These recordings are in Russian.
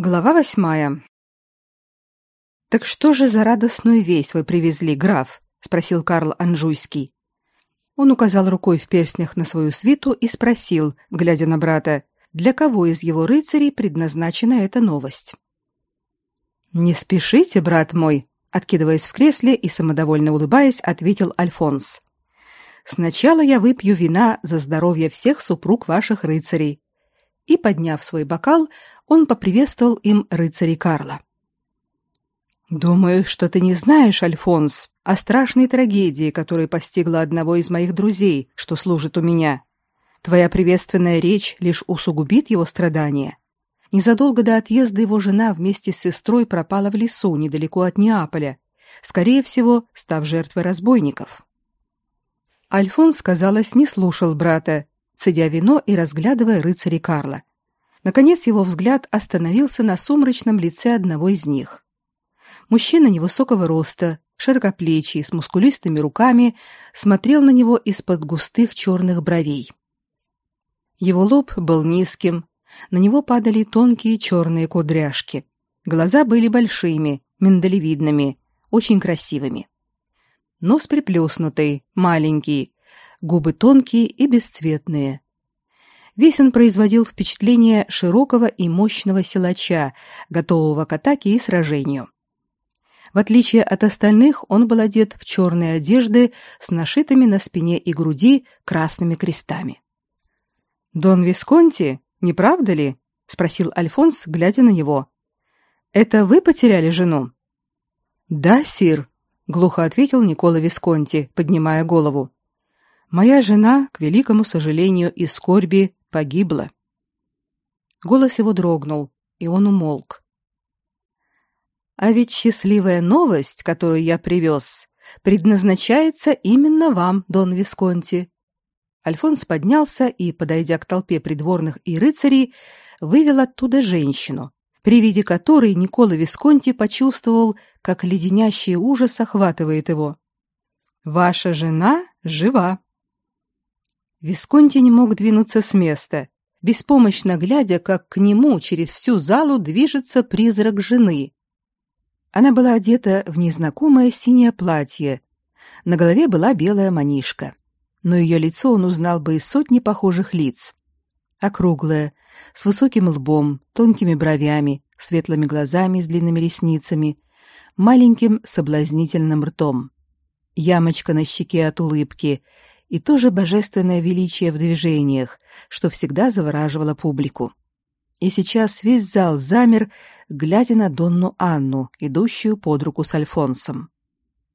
Глава восьмая. Так что же за радостную весть вы привезли, граф? спросил Карл Анжуйский. Он указал рукой в перстнях на свою свиту и спросил, глядя на брата, для кого из его рыцарей предназначена эта новость. Не спешите, брат мой, откидываясь в кресле и самодовольно улыбаясь, ответил Альфонс. Сначала я выпью вина за здоровье всех супруг ваших рыцарей. И подняв свой бокал, он поприветствовал им рыцарей Карла. Думаю, что ты не знаешь, Альфонс, о страшной трагедии, которая постигла одного из моих друзей, что служит у меня. Твоя приветственная речь лишь усугубит его страдания. Незадолго до отъезда его жена вместе с сестрой пропала в лесу недалеко от Неаполя, скорее всего, став жертвой разбойников. Альфонс, казалось, не слушал брата, цедя вино и разглядывая рыцарей Карла. Наконец его взгляд остановился на сумрачном лице одного из них. Мужчина невысокого роста, широкоплечий, с мускулистыми руками, смотрел на него из-под густых черных бровей. Его лоб был низким, на него падали тонкие черные кудряшки. Глаза были большими, миндалевидными, очень красивыми. Нос приплюснутый, маленький, губы тонкие и бесцветные, Весь он производил впечатление широкого и мощного силача, готового к атаке и сражению. В отличие от остальных, он был одет в черные одежды с нашитыми на спине и груди красными крестами. «Дон Висконти, не правда ли?» — спросил Альфонс, глядя на него. «Это вы потеряли жену?» «Да, сир», — глухо ответил Никола Висконти, поднимая голову. «Моя жена, к великому сожалению и скорби, погибла. Голос его дрогнул, и он умолк. А ведь счастливая новость, которую я привез, предназначается именно вам, Дон Висконти. Альфонс поднялся и, подойдя к толпе придворных и рыцарей, вывел оттуда женщину, при виде которой Никола Висконти почувствовал, как леденящий ужас охватывает его. Ваша жена жива. Висконти не мог двинуться с места, беспомощно глядя, как к нему через всю залу движется призрак жены. Она была одета в незнакомое синее платье. На голове была белая манишка, но ее лицо он узнал бы из сотни похожих лиц. Округлое, с высоким лбом, тонкими бровями, светлыми глазами с длинными ресницами, маленьким соблазнительным ртом. Ямочка на щеке от улыбки — и тоже божественное величие в движениях, что всегда завораживало публику. И сейчас весь зал замер, глядя на Донну Анну, идущую под руку с Альфонсом.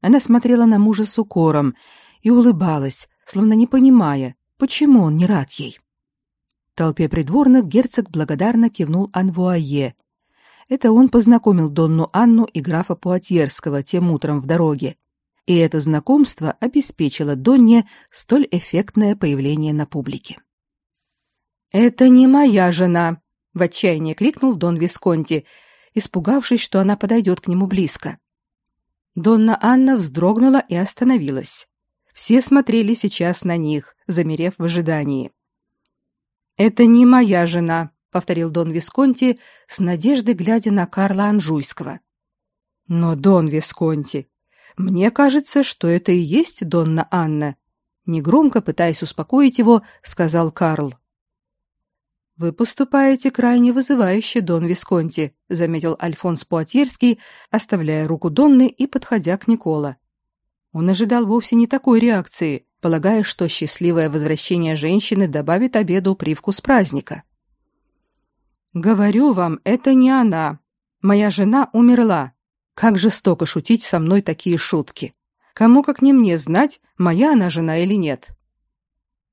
Она смотрела на мужа с укором и улыбалась, словно не понимая, почему он не рад ей. В толпе придворных герцог благодарно кивнул Анвуае. Это он познакомил Донну Анну и графа Пуатьерского тем утром в дороге и это знакомство обеспечило Донне столь эффектное появление на публике. «Это не моя жена!» — в отчаянии крикнул Дон Висконти, испугавшись, что она подойдет к нему близко. Донна Анна вздрогнула и остановилась. Все смотрели сейчас на них, замерев в ожидании. «Это не моя жена», — повторил Дон Висконти, с надеждой глядя на Карла Анжуйского. «Но, Дон Висконти, мне кажется, что это и есть Донна Анна, негромко пытаясь успокоить его, сказал Карл. Вы поступаете крайне вызывающе, Дон Висконти, заметил Альфонс Пуатьерский, оставляя руку Донны и подходя к Никола. Он ожидал вовсе не такой реакции, полагая, что счастливое возвращение женщины добавит обеду привкус праздника. Говорю вам, это не она. Моя жена умерла. Как жестоко шутить со мной такие шутки. Кому как не мне знать, моя она жена или нет.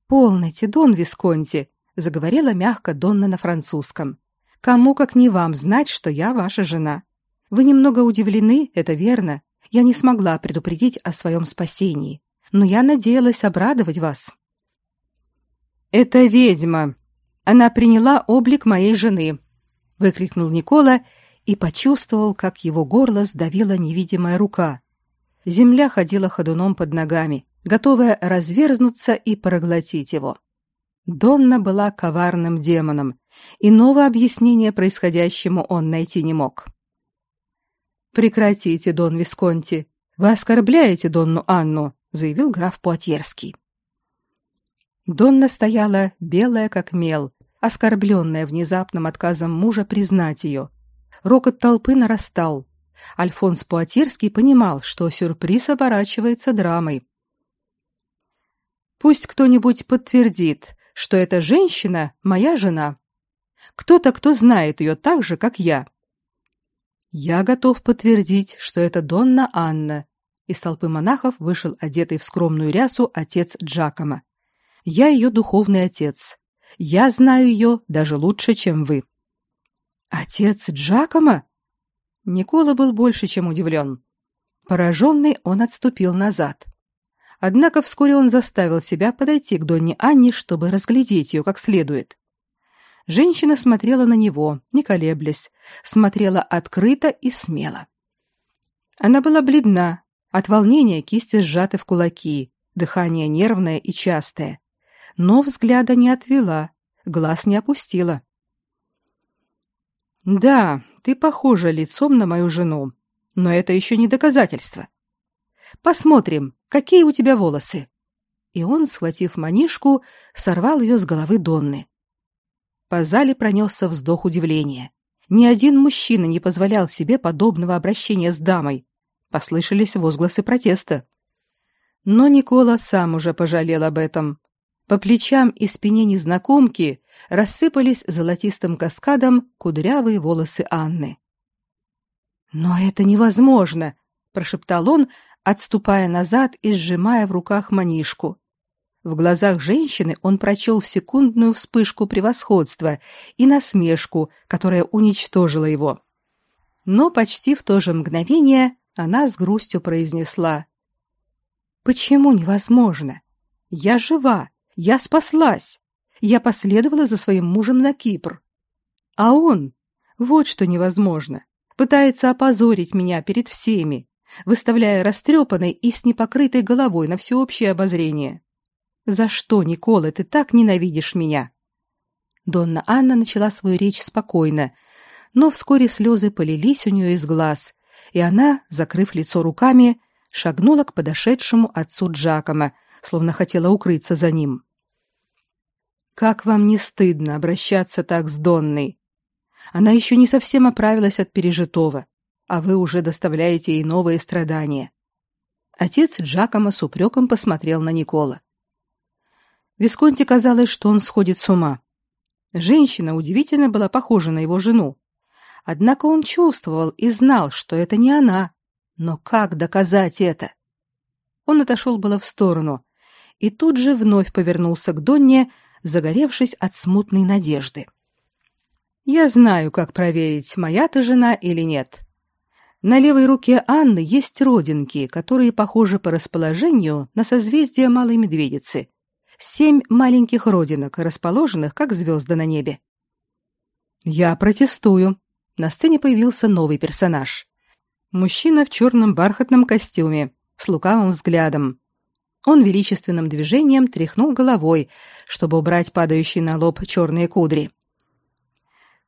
Полноте, Дон Висконти, заговорила мягко Донна на французском. Кому как не вам знать, что я ваша жена. Вы немного удивлены, это верно. Я не смогла предупредить о своем спасении, но я надеялась обрадовать вас. Это ведьма. Она приняла облик моей жены, выкрикнул Никола и почувствовал, как его горло сдавила невидимая рука. Земля ходила ходуном под ногами, готовая разверзнуться и проглотить его. Донна была коварным демоном, Иного объяснения происходящему он найти не мог. Прекратите, Дон Висконти. Вы оскорбляете Донну Анну, заявил граф Пуатьерский. Донна стояла белая как мел, оскорбленная внезапным отказом мужа признать ее. Рокот толпы нарастал. Альфонс Пуатьерский понимал, что сюрприз оборачивается драмой. Пусть кто-нибудь подтвердит, что эта женщина моя жена. Кто-то, кто знает ее так же, как я. Я готов подтвердить, что это Донна Анна. Из толпы монахов вышел одетый в скромную рясу отец Джакома. Я ее духовный отец. Я знаю ее даже лучше, чем вы. Отец Джакома? Никола был больше, чем удивлен. Пораженный, он отступил назад. Однако вскоре он заставил себя подойти к Донне Анне, чтобы разглядеть ее как следует. Женщина смотрела на него, не колеблясь, смотрела открыто и смело. Она была бледна, от волнения кисти сжаты в кулаки, дыхание нервное и частое, но взгляда не отвела, глаз не опустила. Да, ты похожа лицом на мою жену, но это еще не доказательство. Посмотрим, какие у тебя волосы. И он, схватив манишку, сорвал ее с головы Донны. По зале пронесся вздох удивления. Ни один мужчина не позволял себе подобного обращения с дамой. Послышались возгласы протеста. Но Никола сам уже пожалел об этом. По плечам и спине незнакомки рассыпались золотистым каскадом кудрявые волосы Анны. «Но это невозможно!» – прошептал он, отступая назад и сжимая в руках манишку. В глазах женщины он прочел секундную вспышку превосходства и насмешку, которая уничтожила его. Но почти в то же мгновение она с грустью произнесла: "Почему невозможно? Я жива, я спаслась. Я последовала за своим мужем на Кипр. А он, вот что невозможно, пытается опозорить меня перед всеми, выставляя растрепанной и с непокрытой головой на всеобщее обозрение. За что, Никола, ты так ненавидишь меня? Донна Анна начала свою речь спокойно, но вскоре слезы полились у нее из глаз, и она, закрыв лицо руками, шагнула к подошедшему отцу Джакома, словно хотела укрыться за ним. Как вам не стыдно обращаться так с Донной? Она еще не совсем оправилась от пережитого, а вы уже доставляете ей новые страдания. Отец Джакома с упреком посмотрел на Никола. Висконти казалось, что он сходит с ума. Женщина удивительно была похожа на его жену. Однако он чувствовал и знал, что это не она. Но как доказать это? Он отошел было в сторону и тут же вновь повернулся к Донне, загоревшись от смутной надежды. Я знаю, как проверить, моя ты жена или нет. На левой руке Анны есть родинки, которые похожи по расположению на созвездие Малой Медведицы семь маленьких родинок, расположенных как звезды на небе. Я протестую. На сцене появился новый персонаж. Мужчина в черном бархатном костюме, с лукавым взглядом. Он величественным движением тряхнул головой, чтобы убрать падающие на лоб черные кудри.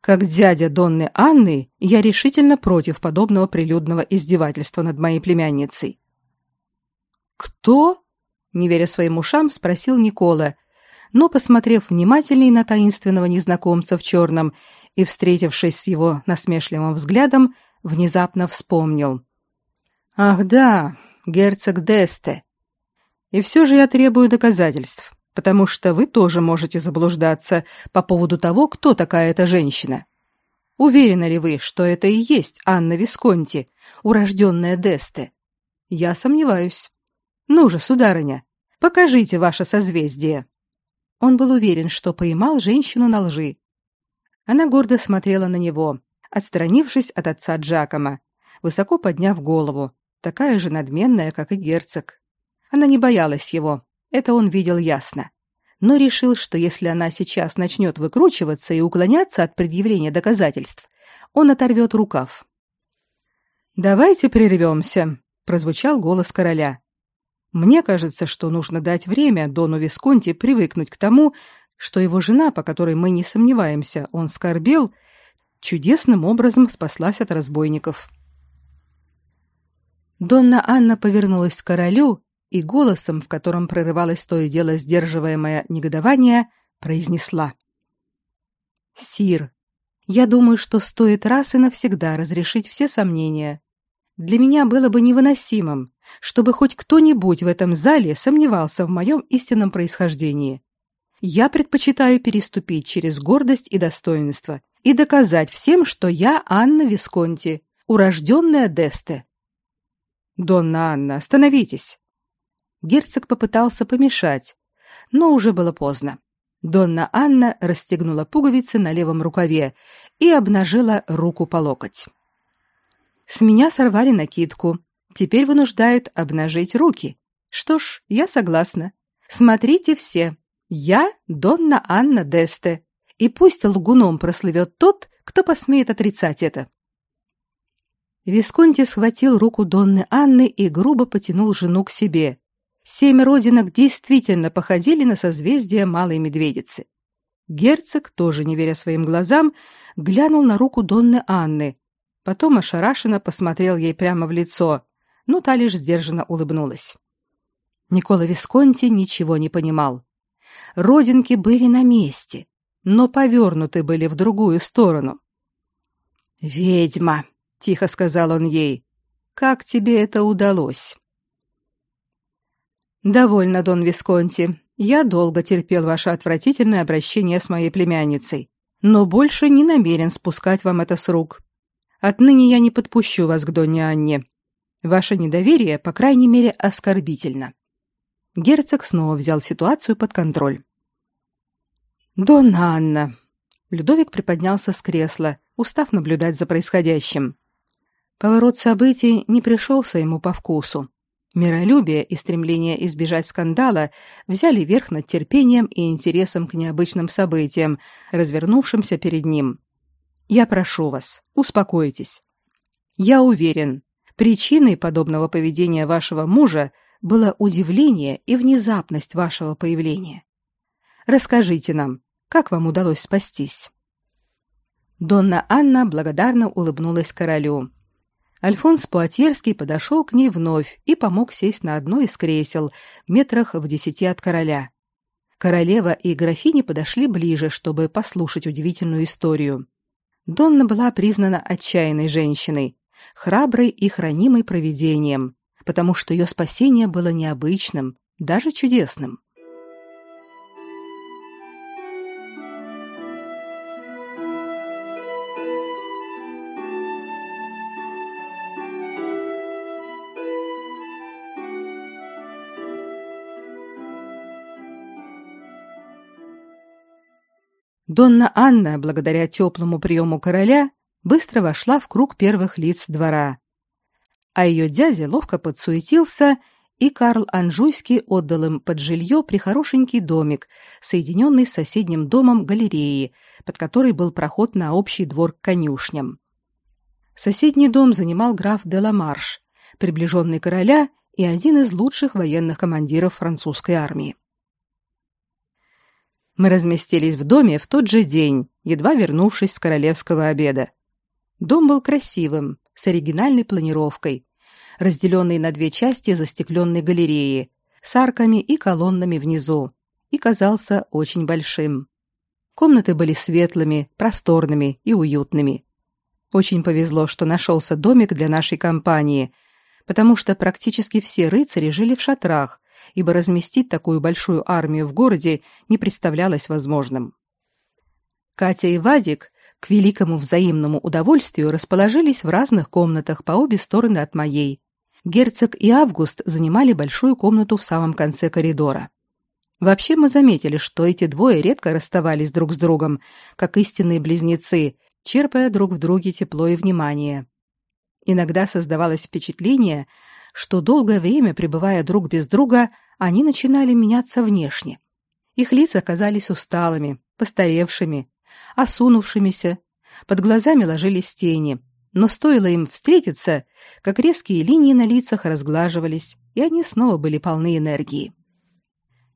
Как дядя Донны Анны, я решительно против подобного прилюдного издевательства над моей племянницей. Кто? не веря своим ушам, спросил Никола, но, посмотрев внимательней на таинственного незнакомца в черном и встретившись с его насмешливым взглядом, внезапно вспомнил. «Ах да, герцог Десте. И все же я требую доказательств, потому что вы тоже можете заблуждаться по поводу того, кто такая эта женщина. Уверены ли вы, что это и есть Анна Висконти, урожденная Десте? Я сомневаюсь. Ну же, сударыня, покажите ваше созвездие. Он был уверен, что поймал женщину на лжи. Она гордо смотрела на него, отстранившись от отца Джакома, высоко подняв голову, такая же надменная, как и герцог. Она не боялась его, это он видел ясно. Но решил, что если она сейчас начнет выкручиваться и уклоняться от предъявления доказательств, он оторвет рукав. «Давайте прервемся», — прозвучал голос короля. Мне кажется, что нужно дать время Дону Висконти привыкнуть к тому, что его жена, по которой мы не сомневаемся, он скорбел, чудесным образом спаслась от разбойников. Донна Анна повернулась к королю и голосом, в котором прорывалось то и дело сдерживаемое негодование, произнесла: "Сир, я думаю, что стоит раз и навсегда разрешить все сомнения. Для меня было бы невыносимым, чтобы хоть кто-нибудь в этом зале сомневался в моем истинном происхождении. Я предпочитаю переступить через гордость и достоинство и доказать всем, что я Анна Висконти, урожденная Десте. Донна Анна, остановитесь. Герцог попытался помешать, но уже было поздно. Донна Анна расстегнула пуговицы на левом рукаве и обнажила руку по локоть. С меня сорвали накидку. Теперь вынуждают обнажить руки. Что ж, я согласна. Смотрите все. Я Донна Анна Десте. И пусть лгуном прослывет тот, кто посмеет отрицать это. Висконти схватил руку Донны Анны и грубо потянул жену к себе, Семь родинок действительно походили на созвездие Малой Медведицы. Герцог, тоже не веря своим глазам, глянул на руку Донны Анны, потом ошарашенно посмотрел ей прямо в лицо, но та лишь сдержанно улыбнулась. Никола Висконти ничего не понимал. Родинки были на месте, но повернуты были в другую сторону. «Ведьма!» — тихо сказал он ей. «Как тебе это удалось?» Довольно, Дон Висконти. Я долго терпел ваше отвратительное обращение с моей племянницей, но больше не намерен спускать вам это с рук. Отныне я не подпущу вас к Донне Анне. Ваше недоверие, по крайней мере, оскорбительно. Герцог снова взял ситуацию под контроль. Донна Анна. Людовик приподнялся с кресла, устав наблюдать за происходящим. Поворот событий не пришелся ему по вкусу. Миролюбие и стремление избежать скандала взяли верх над терпением и интересом к необычным событиям, развернувшимся перед ним. Я прошу вас, успокойтесь. Я уверен, причиной подобного поведения вашего мужа было удивление и внезапность вашего появления. Расскажите нам, как вам удалось спастись? Донна Анна благодарно улыбнулась королю. Альфонс Пуатьерский подошел к ней вновь и помог сесть на одно из кресел, метрах в десяти от короля. Королева и графиня подошли ближе, чтобы послушать удивительную историю. Донна была признана отчаянной женщиной, храброй и хранимой провидением, потому что ее спасение было необычным, даже чудесным. Донна Анна, благодаря теплому приему короля, быстро вошла в круг первых лиц двора. А ее дядя ловко подсуетился, и Карл Анжуйский отдал им под жилье прихорошенький домик, соединенный с соседним домом галереи, под которой был проход на общий двор к конюшням. Соседний дом занимал граф де Ламарш, приближенный короля и один из лучших военных командиров французской армии. Мы разместились в доме в тот же день, едва вернувшись с королевского обеда. Дом был красивым, с оригинальной планировкой, разделенный на две части застекленной галереи, с арками и колоннами внизу, и казался очень большим. Комнаты были светлыми, просторными и уютными. Очень повезло, что нашелся домик для нашей компании, потому что практически все рыцари жили в шатрах, ибо разместить такую большую армию в городе не представлялось возможным. Катя и Вадик к великому взаимному удовольствию расположились в разных комнатах по обе стороны от моей. Герцог и Август занимали большую комнату в самом конце коридора. Вообще мы заметили, что эти двое редко расставались друг с другом, как истинные близнецы, черпая друг в друге тепло и внимание. Иногда создавалось впечатление, что долгое время пребывая друг без друга, они начинали меняться внешне. Их лица казались усталыми, постаревшими, осунувшимися, под глазами ложились тени, но стоило им встретиться, как резкие линии на лицах разглаживались, и они снова были полны энергии.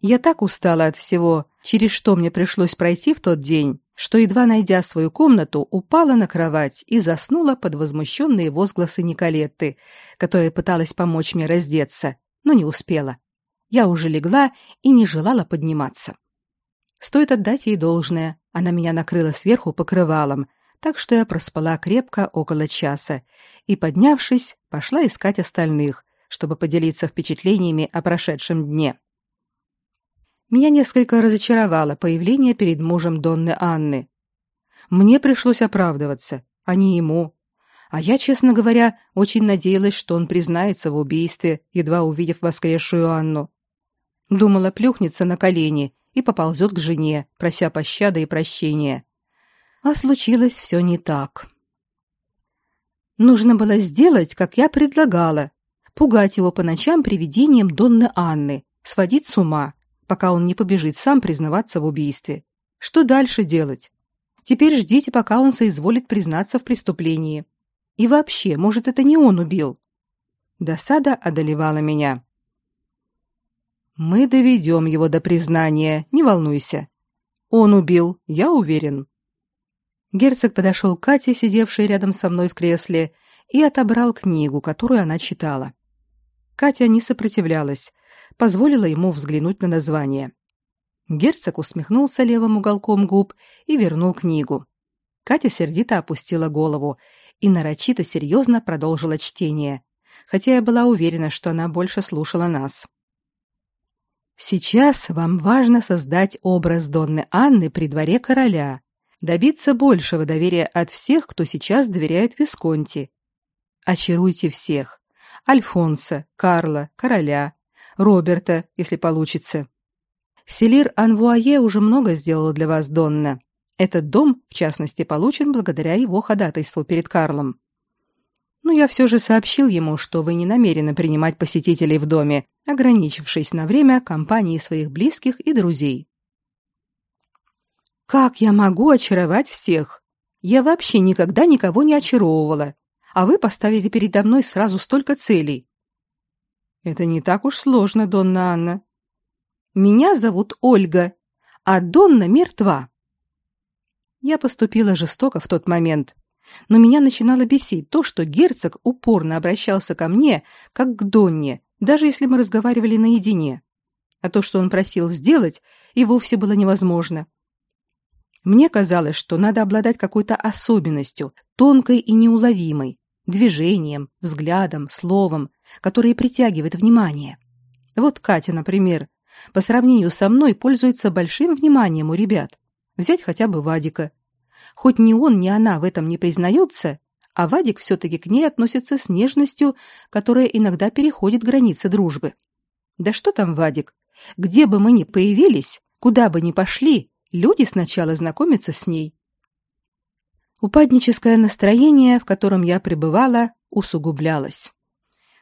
Я так устала от всего, через что мне пришлось пройти в тот день, что, едва найдя свою комнату, упала на кровать и заснула под возмущенные возгласы Николетты, которая пыталась помочь мне раздеться, но не успела. Я уже легла и не желала подниматься. Стоит отдать ей должное, она меня накрыла сверху покрывалом, так что я проспала крепко около часа и, поднявшись, пошла искать остальных, чтобы поделиться впечатлениями о прошедшем дне. Меня несколько разочаровало появление перед мужем Донны Анны. Мне пришлось оправдываться, а не ему. А я, честно говоря, очень надеялась, что он признается в убийстве, едва увидев воскресшую Анну. Думала, плюхнется на колени и поползет к жене, прося пощады и прощения. А случилось все не так. Нужно было сделать, как я предлагала, пугать его по ночам привидением Донны Анны, сводить с ума, пока он не побежит сам признаваться в убийстве. Что дальше делать? Теперь ждите, пока он соизволит признаться в преступлении. И вообще, может, это не он убил? Досада одолевала меня. Мы доведем его до признания, не волнуйся. Он убил, я уверен. Герцог подошел к Кате, сидевшей рядом со мной в кресле, и отобрал книгу, которую она читала. Катя не сопротивлялась, позволила ему взглянуть на название. Герцог усмехнулся левым уголком губ и вернул книгу. Катя сердито опустила голову и нарочито серьезно продолжила чтение, хотя я была уверена, что она больше слушала нас. Сейчас вам важно создать образ Донны Анны при дворе короля, добиться большего доверия от всех, кто сейчас доверяет Висконти. Очаруйте всех: Альфонса, Карла, короля, Роберта, если получится. Селир Анвуае уже много сделал для вас, Донна. Этот дом, в частности, получен благодаря его ходатайству перед Карлом. Но я все же сообщил ему, что вы не намерены принимать посетителей в доме, ограничившись на время компанией своих близких и друзей. Как я могу очаровать всех? Я вообще никогда никого не очаровывала, а вы поставили передо мной сразу столько целей. Это не так уж сложно, Донна Анна. Меня зовут Ольга, а Донна мертва. Я поступила жестоко в тот момент, но меня начинало бесить то, что герцог упорно обращался ко мне, как к Донне, даже если мы разговаривали наедине. А то, что он просил сделать, и вовсе было невозможно. Мне казалось, что надо обладать какой-то особенностью, тонкой и неуловимой, движением, взглядом, словом, которые притягивает внимание. Вот Катя, например, по сравнению со мной пользуется большим вниманием у ребят. Взять хотя бы Вадика. Хоть ни он, ни она в этом не признаются, а Вадик все-таки к ней относится с нежностью, которая иногда переходит границы дружбы. Да что там Вадик? Где бы мы ни появились, куда бы ни пошли, люди сначала знакомятся с ней. Упадническое настроение, в котором я пребывала, усугублялось.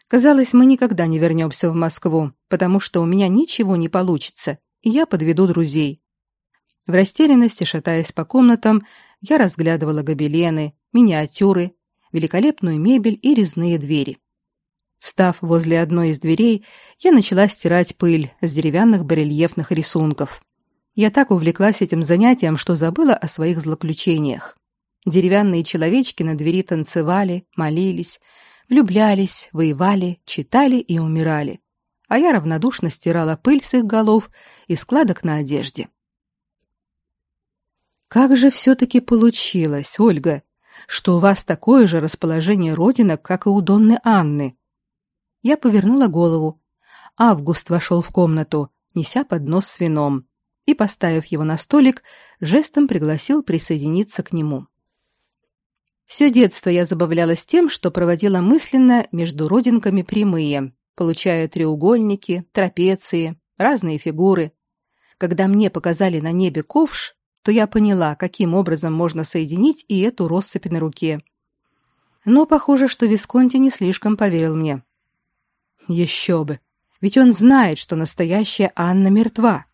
Казалось, мы никогда не вернемся в Москву, потому что у меня ничего не получится, и я подведу друзей. В растерянности, шатаясь по комнатам, я разглядывала гобелены, миниатюры, великолепную мебель и резные двери. Встав возле одной из дверей, я начала стирать пыль с деревянных барельефных рисунков. Я так увлеклась этим занятием, что забыла о своих злоключениях. Деревянные человечки на двери танцевали, молились, влюблялись, воевали, читали и умирали. А я равнодушно стирала пыль с их голов и складок на одежде. Как же все-таки получилось, Ольга, что у вас такое же расположение родинок, как и у Донны Анны? Я повернула голову. Август вошел в комнату, неся поднос с вином, и, поставив его на столик, жестом пригласил присоединиться к нему. Все детство я забавлялась тем, что проводила мысленно между родинками прямые, получая треугольники, трапеции, разные фигуры. Когда мне показали на небе ковш, то я поняла, каким образом можно соединить и эту россыпь на руке. Но похоже, что Висконти не слишком поверил мне. Еще бы, ведь он знает, что настоящая Анна мертва.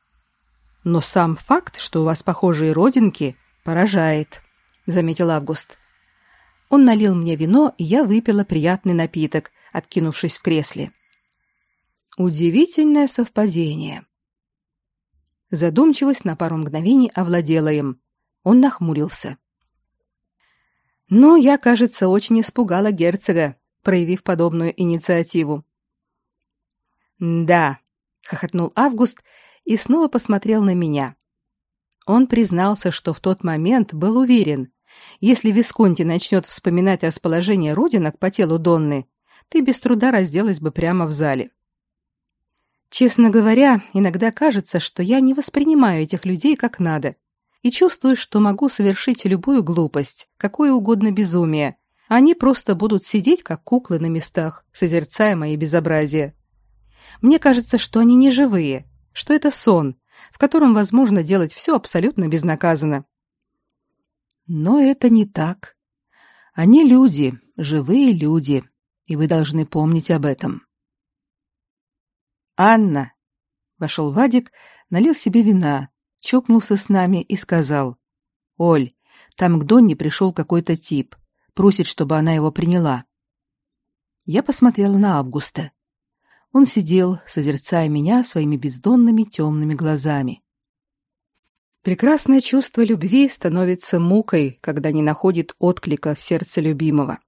Но сам факт, что у вас похожие родинки, поражает, заметил Август. Он налил мне вино, и я выпила приятный напиток, откинувшись в кресле. Удивительное совпадение. Задумчивость на пару мгновений овладела им. Он нахмурился. Но я, кажется, очень испугала герцога, проявив подобную инициативу. Да, хохотнул Август и снова посмотрел на меня. Он признался, что в тот момент был уверен, если Висконти начнет вспоминать расположение родинок по телу Донны, ты без труда разделась бы прямо в зале. Честно говоря, иногда кажется, что я не воспринимаю этих людей как надо и чувствую, что могу совершить любую глупость, какое угодно безумие. Они просто будут сидеть как куклы на местах, созерцая мои безобразия. Мне кажется, что они не живые, что это сон, в котором возможно делать все абсолютно безнаказанно. Но это не так. Они люди, живые люди, и вы должны помнить об этом. Анна, вошел Вадик, налил себе вина, чокнулся с нами и сказал: "Оль, там к Донне пришел какой-то тип, просит, чтобы она его приняла". Я посмотрела на Августа. Он сидел, созерцая меня своими бездонными темными глазами. Прекрасное чувство любви становится мукой, когда не находит отклика в сердце любимого.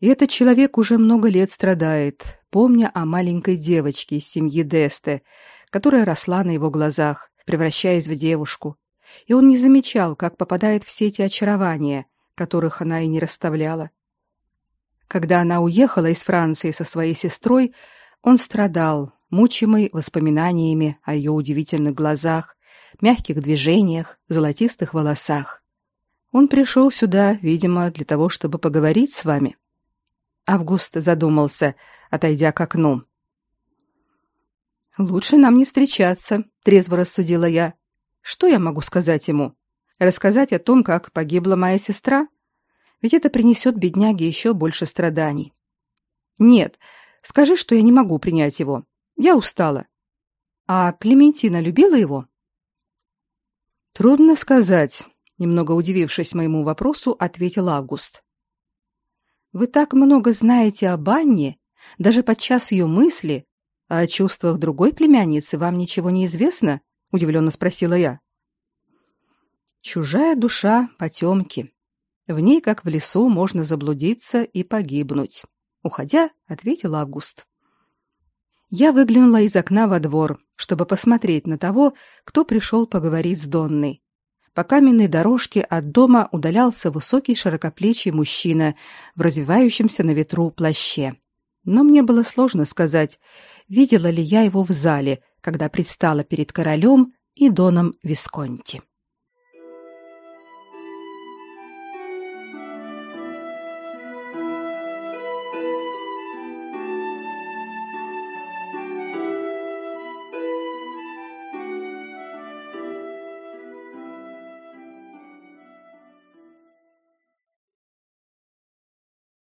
И этот человек уже много лет страдает, помня о маленькой девочке из семьи Десте, которая росла на его глазах, превращаясь в девушку. И он не замечал, как попадает в сети очарования, которых она и не расставляла. Когда она уехала из Франции со своей сестрой, он страдал, мучимый воспоминаниями о ее удивительных глазах, мягких движениях, золотистых волосах. Он пришел сюда, видимо, для того, чтобы поговорить с вами. Август задумался, отойдя к окну. Лучше нам не встречаться, трезво рассудила я. Что я могу сказать ему? Рассказать о том, как погибла моя сестра? Ведь это принесет бедняге еще больше страданий. Нет, скажи, что я не могу принять его. Я устала. А Клементина любила его? Трудно сказать, немного удивившись моему вопросу, ответил Август. Вы так много знаете об Анне, даже подчас ее мысли, а о чувствах другой племянницы вам ничего не известно? удивленно спросила я. Чужая душа потемки. В ней, как в лесу, можно заблудиться и погибнуть. Уходя, ответил Август. Я выглянула из окна во двор, чтобы посмотреть на того, кто пришел поговорить с Донной. По каменной дорожке от дома удалялся высокий широкоплечий мужчина в развивающемся на ветру плаще. Но мне было сложно сказать, видела ли я его в зале, когда предстала перед королем и доном Висконти.